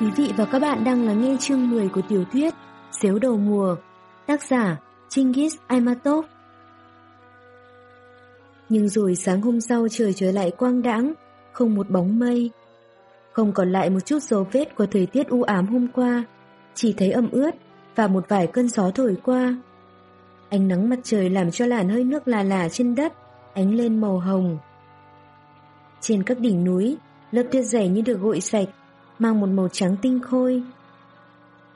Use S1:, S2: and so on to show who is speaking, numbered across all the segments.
S1: Quý vị và các bạn đang lắng nghe chương 10 của tiểu thuyết Xếu đầu mùa, tác giả Chingis Aimatov. Nhưng rồi sáng hôm sau trời trở lại quang đãng, không một bóng mây. Không còn lại một chút dấu vết của thời tiết u ám hôm qua, chỉ thấy ẩm ướt và một vài cơn gió thổi qua. Ánh nắng mặt trời làm cho làn hơi nước là là trên đất, ánh lên màu hồng. Trên các đỉnh núi, lớp tuyết dày như được gội sạch, mang một màu trắng tinh khôi.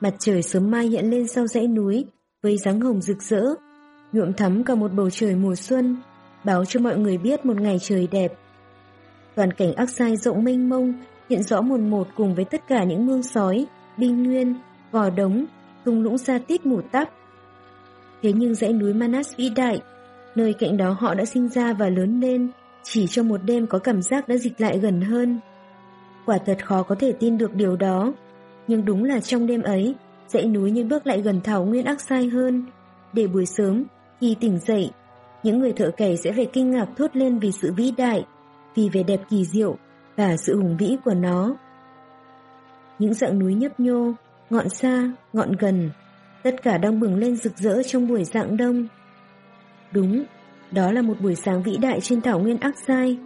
S1: Mặt trời sớm mai hiện lên sau dãy núi với dáng hồng rực rỡ, nhuộm thắm cả một bầu trời mùa xuân, báo cho mọi người biết một ngày trời đẹp. Toàn cảnh ác sai rộng mênh mông hiện rõ mồn một cùng với tất cả những mương sói, binh nguyên, gò đống, tung lũng xa tít mù tắp. Thế nhưng dãy núi Manas vĩ đại, nơi cạnh đó họ đã sinh ra và lớn lên, chỉ trong một đêm có cảm giác đã dịch lại gần hơn. Quả thật khó có thể tin được điều đó, nhưng đúng là trong đêm ấy, dãy núi như bước lại gần thảo nguyên ác sai hơn, để buổi sớm, khi tỉnh dậy, những người thợ cày sẽ phải kinh ngạc thốt lên vì sự vĩ đại, vì vẻ đẹp kỳ diệu và sự hùng vĩ của nó. Những dạng núi nhấp nhô, ngọn xa, ngọn gần, tất cả đang bừng lên rực rỡ trong buổi dạng đông. Đúng, đó là một buổi sáng vĩ đại trên thảo nguyên ác sai.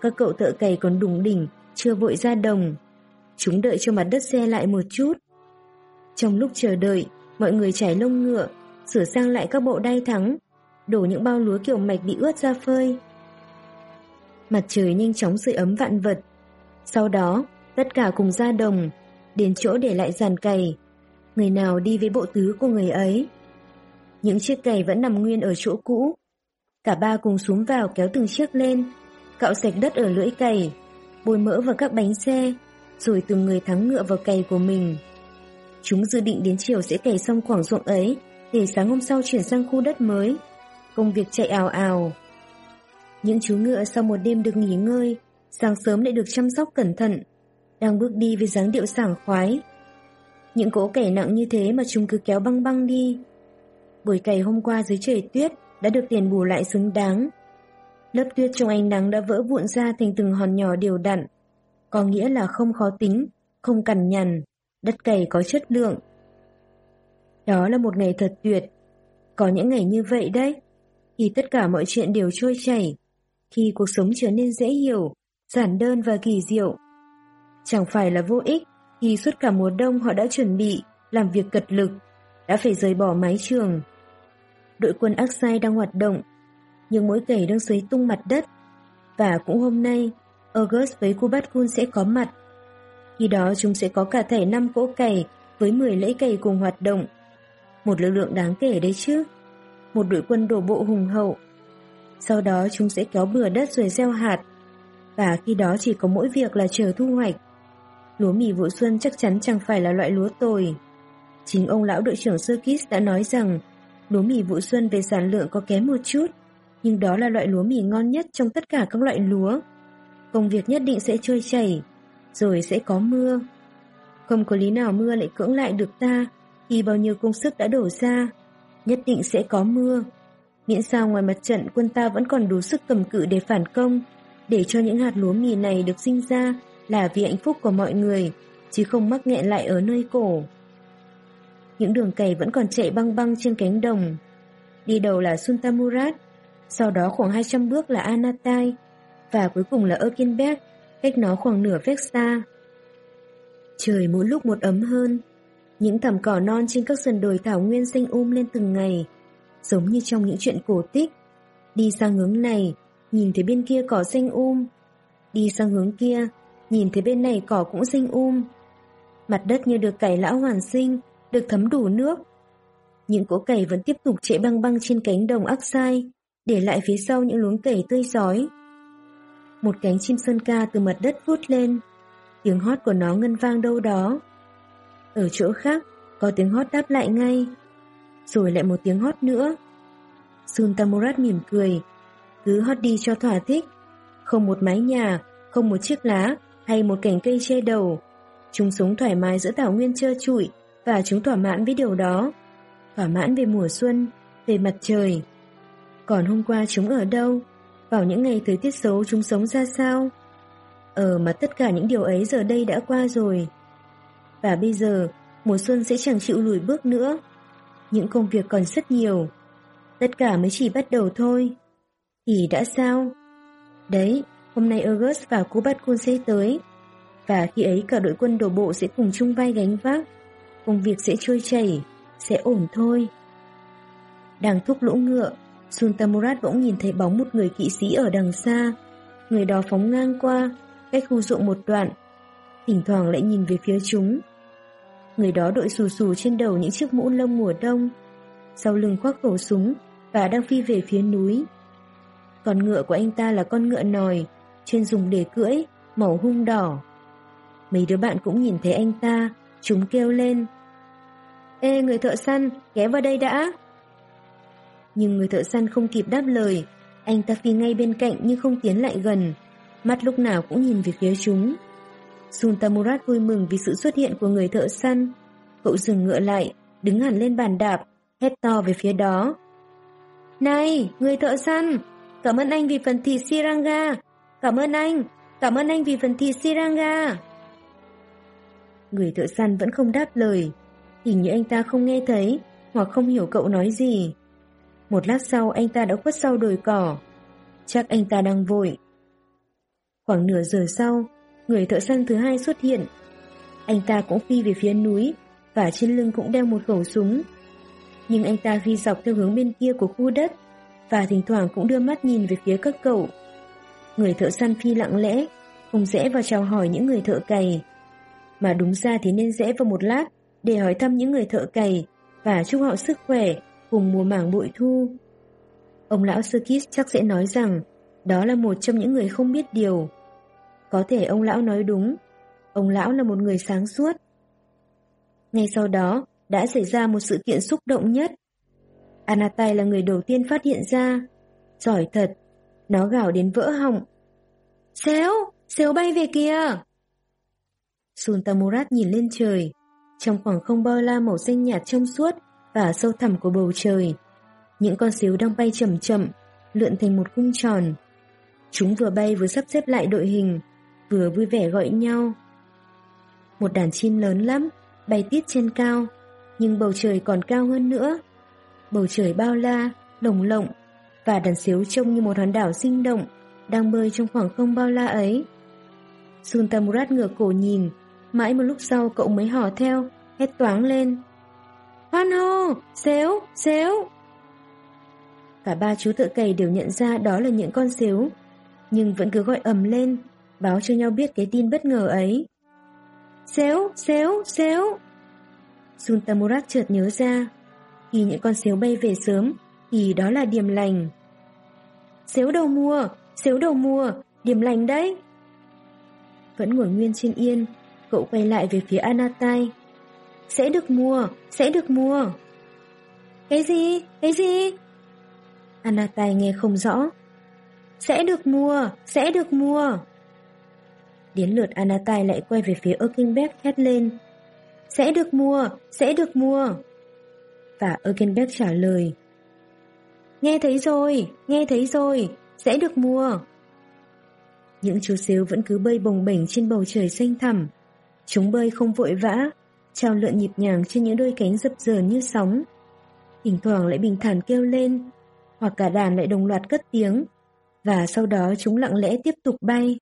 S1: Các cậu thợ cày còn đùng đỉnh, chưa vội ra đồng. Chúng đợi cho mặt đất xe lại một chút. Trong lúc chờ đợi, mọi người trải lông ngựa, sửa sang lại các bộ đai thắng, đổ những bao lúa kiểu mạch bị ướt ra phơi. Mặt trời nhanh chóng sưởi ấm vạn vật. Sau đó, tất cả cùng ra đồng, đến chỗ để lại giàn cày. Người nào đi với bộ tứ của người ấy. Những chiếc cày vẫn nằm nguyên ở chỗ cũ. Cả ba cùng xuống vào kéo từng chiếc lên, cạo sạch đất ở lưỡi cày, bôi mỡ vào các bánh xe, rồi từng người thắng ngựa vào cày của mình. Chúng dự định đến chiều sẽ cày xong khoảng ruộng ấy, để sáng hôm sau chuyển sang khu đất mới. Công việc chạy ào ào. Những chú ngựa sau một đêm được nghỉ ngơi, sáng sớm lại được chăm sóc cẩn thận, đang bước đi với dáng điệu sảng khoái. Những cỗ cày nặng như thế mà chúng cứ kéo băng băng đi. Buổi cày hôm qua dưới trời tuyết đã được tiền bù lại xứng đáng. Lớp tuyết trong ánh nắng đã vỡ vụn ra thành từng hòn nhỏ đều đặn, có nghĩa là không khó tính, không cằn nhằn, đất cày có chất lượng. Đó là một ngày thật tuyệt. Có những ngày như vậy đấy, thì tất cả mọi chuyện đều trôi chảy, khi cuộc sống trở nên dễ hiểu, giản đơn và kỳ diệu. Chẳng phải là vô ích khi suốt cả mùa đông họ đã chuẩn bị, làm việc cật lực, đã phải rời bỏ mái trường. Đội quân Aksai đang hoạt động, nhưng mỗi cày đang xấy tung mặt đất. Và cũng hôm nay, August với Kubatkun sẽ có mặt. Khi đó chúng sẽ có cả thảy 5 cỗ cày với 10 lẫy cày cùng hoạt động. Một lực lượng đáng kể đấy chứ. Một đội quân đổ bộ hùng hậu. Sau đó chúng sẽ kéo bừa đất rồi gieo hạt. Và khi đó chỉ có mỗi việc là chờ thu hoạch. Lúa mì vụ xuân chắc chắn chẳng phải là loại lúa tồi. Chính ông lão đội trưởng Sirkis đã nói rằng lúa mì vụ xuân về sản lượng có kém một chút, nhưng đó là loại lúa mì ngon nhất trong tất cả các loại lúa. Công việc nhất định sẽ trôi chảy, rồi sẽ có mưa. Không có lý nào mưa lại cưỡng lại được ta, khi bao nhiêu công sức đã đổ ra. Nhất định sẽ có mưa. Miễn sao ngoài mặt trận quân ta vẫn còn đủ sức cầm cự để phản công, để cho những hạt lúa mì này được sinh ra là vì hạnh phúc của mọi người, chứ không mắc nghẹn lại ở nơi cổ. Những đường cày vẫn còn chạy băng băng trên cánh đồng. Đi đầu là Suntamurat, sau đó khoảng 200 bước là Anatai, và cuối cùng là Erkenberg, cách nó khoảng nửa vét xa. Trời mỗi lúc một ấm hơn, những thảm cỏ non trên các sườn đồi thảo nguyên xanh um lên từng ngày, giống như trong những chuyện cổ tích. Đi sang hướng này, nhìn thấy bên kia cỏ xanh um. Đi sang hướng kia, nhìn thấy bên này cỏ cũng xanh um. Mặt đất như được cải lão hoàn sinh, được thấm đủ nước. Những cỗ cày vẫn tiếp tục chạy băng băng trên cánh đồng ác sai, để lại phía sau những luống cẩy tươi giói. Một cánh chim sơn ca từ mặt đất vút lên, tiếng hót của nó ngân vang đâu đó. Ở chỗ khác, có tiếng hót đáp lại ngay, rồi lại một tiếng hót nữa. Suntamurat mỉm cười, cứ hót đi cho thỏa thích, không một mái nhà, không một chiếc lá hay một cành cây che đầu. Chúng sống thoải mái giữa thảo nguyên trơ trụi và chúng thỏa mãn với điều đó. Thỏa mãn về mùa xuân, về mặt trời. Còn hôm qua chúng ở đâu? Vào những ngày thời tiết xấu chúng sống ra sao? Ờ mà tất cả những điều ấy giờ đây đã qua rồi. Và bây giờ, mùa xuân sẽ chẳng chịu lùi bước nữa. Những công việc còn rất nhiều. Tất cả mới chỉ bắt đầu thôi. Thì đã sao? Đấy, hôm nay August và cô bắt Kun sẽ tới. Và khi ấy cả đội quân đổ bộ sẽ cùng chung vai gánh vác. Công việc sẽ trôi chảy, sẽ ổn thôi. Đang thúc lũ ngựa, Sultamurat bỗng nhìn thấy bóng một người kỵ sĩ ở đằng xa. Người đó phóng ngang qua, cách khu ruộng một đoạn. Thỉnh thoảng lại nhìn về phía chúng. Người đó đội xù xù trên đầu những chiếc mũ lông mùa đông. Sau lưng khoác khẩu súng và đang phi về phía núi. Con ngựa của anh ta là con ngựa nòi, chuyên dùng để cưỡi, màu hung đỏ. Mấy đứa bạn cũng nhìn thấy anh ta, chúng kêu lên. Ê người thợ săn, ghé vào đây đã. Nhưng người thợ săn không kịp đáp lời, anh ta phi ngay bên cạnh nhưng không tiến lại gần, mắt lúc nào cũng nhìn về phía chúng. Sultamurat vui mừng vì sự xuất hiện của người thợ săn. Cậu dừng ngựa lại, đứng hẳn lên bàn đạp, hét to về phía đó. Này, người thợ săn, cảm ơn anh vì phần thịt Siranga. Cảm ơn anh, cảm ơn anh vì phần thịt Siranga. Người thợ săn vẫn không đáp lời, hình như anh ta không nghe thấy hoặc không hiểu cậu nói gì. Một lát sau anh ta đã khuất sau đồi cỏ. Chắc anh ta đang vội. Khoảng nửa giờ sau, người thợ săn thứ hai xuất hiện. Anh ta cũng phi về phía núi và trên lưng cũng đeo một khẩu súng. Nhưng anh ta phi dọc theo hướng bên kia của khu đất và thỉnh thoảng cũng đưa mắt nhìn về phía các cậu. Người thợ săn phi lặng lẽ, không rẽ vào chào hỏi những người thợ cày. Mà đúng ra thì nên rẽ vào một lát để hỏi thăm những người thợ cày và chúc họ sức khỏe cùng mùa màng bội thu. Ông lão Sirkis chắc sẽ nói rằng đó là một trong những người không biết điều. Có thể ông lão nói đúng, ông lão là một người sáng suốt. Ngay sau đó, đã xảy ra một sự kiện xúc động nhất. Anatai là người đầu tiên phát hiện ra. Giỏi thật, nó gào đến vỡ họng. Xéo, xéo bay về kìa! Sultamurat nhìn lên trời. Trong khoảng không bao la màu xanh nhạt trong suốt và sâu thẳm của bầu trời. Những con xíu đang bay chậm chậm, lượn thành một cung tròn. Chúng vừa bay vừa sắp xếp lại đội hình, vừa vui vẻ gọi nhau. Một đàn chim lớn lắm, bay tít trên cao, nhưng bầu trời còn cao hơn nữa. Bầu trời bao la, lồng lộng, và đàn xíu trông như một hòn đảo sinh động, đang bơi trong khoảng không bao la ấy. Sultamurat ngửa cổ nhìn, mãi một lúc sau cậu mới hò theo, hét toáng lên. Hoan hô, xéo, xéo. Cả ba chú tự cày đều nhận ra đó là những con xéo, nhưng vẫn cứ gọi ầm lên, báo cho nhau biết cái tin bất ngờ ấy. Xéo, xéo, xéo. Suntamurat chợt nhớ ra, khi những con xéo bay về sớm, thì đó là điểm lành. Xéo đầu mùa, xéo đầu mùa, điểm lành đấy. Vẫn ngồi nguyên trên yên, cậu quay lại về phía Anatai. Sẽ được mua, sẽ được mua. Cái gì? Cái gì? Anatai nghe không rõ. Sẽ được mua, sẽ được mua. Đến lượt Anatai lại quay về phía Erkenbeck hét lên. Sẽ được mua, sẽ được mua. Và Erkenbeck trả lời. Nghe thấy rồi, nghe thấy rồi, sẽ được mua. Những chú xíu vẫn cứ bơi bồng bềnh trên bầu trời xanh thẳm. Chúng bơi không vội vã, trao lượn nhịp nhàng trên những đôi cánh dập dờn như sóng. Thỉnh thoảng lại bình thản kêu lên, hoặc cả đàn lại đồng loạt cất tiếng, và sau đó chúng lặng lẽ tiếp tục bay.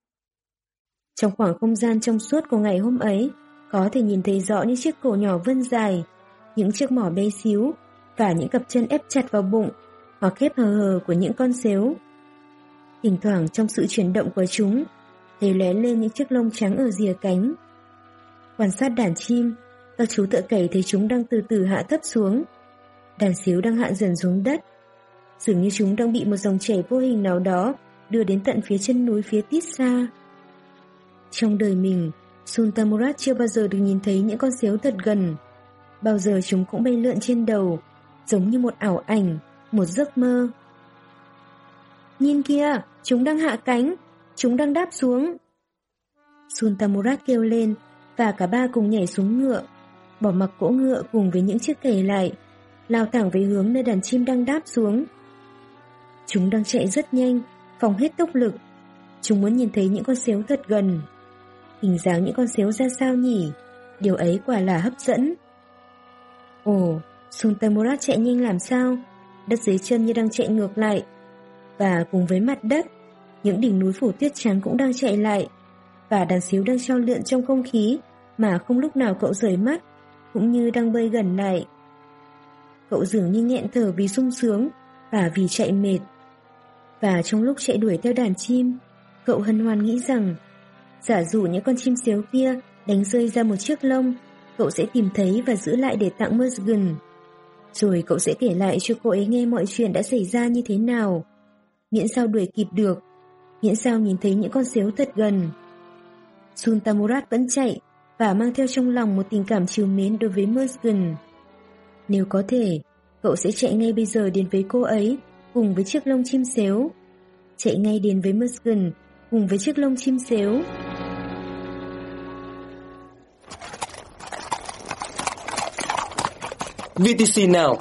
S1: Trong khoảng không gian trong suốt của ngày hôm ấy, có thể nhìn thấy rõ những chiếc cổ nhỏ vươn dài, những chiếc mỏ bé xíu và những cặp chân ép chặt vào bụng hoặc khép hờ hờ của những con xếu. Thỉnh thoảng trong sự chuyển động của chúng, thấy lóe lên những chiếc lông trắng ở rìa cánh. Quan sát đàn chim, các chú tựa cày thấy chúng đang từ từ hạ thấp xuống. Đàn xíu đang hạ dần xuống đất. Dường như chúng đang bị một dòng chảy vô hình nào đó đưa đến tận phía chân núi phía tít xa. Trong đời mình, Sultamurat chưa bao giờ được nhìn thấy những con xíu thật gần. Bao giờ chúng cũng bay lượn trên đầu, giống như một ảo ảnh, một giấc mơ. Nhìn kia, chúng đang hạ cánh, chúng đang đáp xuống. Sultamurat kêu lên, và cả ba cùng nhảy xuống ngựa bỏ mặc cỗ ngựa cùng với những chiếc kề lại, lao thẳng về hướng nơi đàn chim đang đáp xuống. Chúng đang chạy rất nhanh, phòng hết tốc lực. Chúng muốn nhìn thấy những con xéo thật gần. Hình dáng những con xéo ra sao nhỉ? Điều ấy quả là hấp dẫn. Ồ, Sultamurat chạy nhanh làm sao? Đất dưới chân như đang chạy ngược lại. Và cùng với mặt đất, những đỉnh núi phủ tuyết trắng cũng đang chạy lại. Và đàn xíu đang trao lượn trong không khí mà không lúc nào cậu rời mắt, cũng như đang bơi gần này. Cậu dường như nghẹn thở vì sung sướng và vì chạy mệt. Và trong lúc chạy đuổi theo đàn chim, cậu hân hoan nghĩ rằng giả dụ những con chim xéo kia đánh rơi ra một chiếc lông, cậu sẽ tìm thấy và giữ lại để tặng Musgun. Rồi cậu sẽ kể lại cho cô ấy nghe mọi chuyện đã xảy ra như thế nào. Miễn sao đuổi kịp được, miễn sao nhìn thấy những con xéo thật gần. Sultamurat vẫn chạy và mang theo trong lòng một tình cảm chiều mến đối với Musgun. Nếu có thể, cậu sẽ chạy ngay bây giờ đến với cô ấy cùng với chiếc lông chim xéo. Chạy ngay đến với Musgun cùng với chiếc lông chim xéo.
S2: VTC nào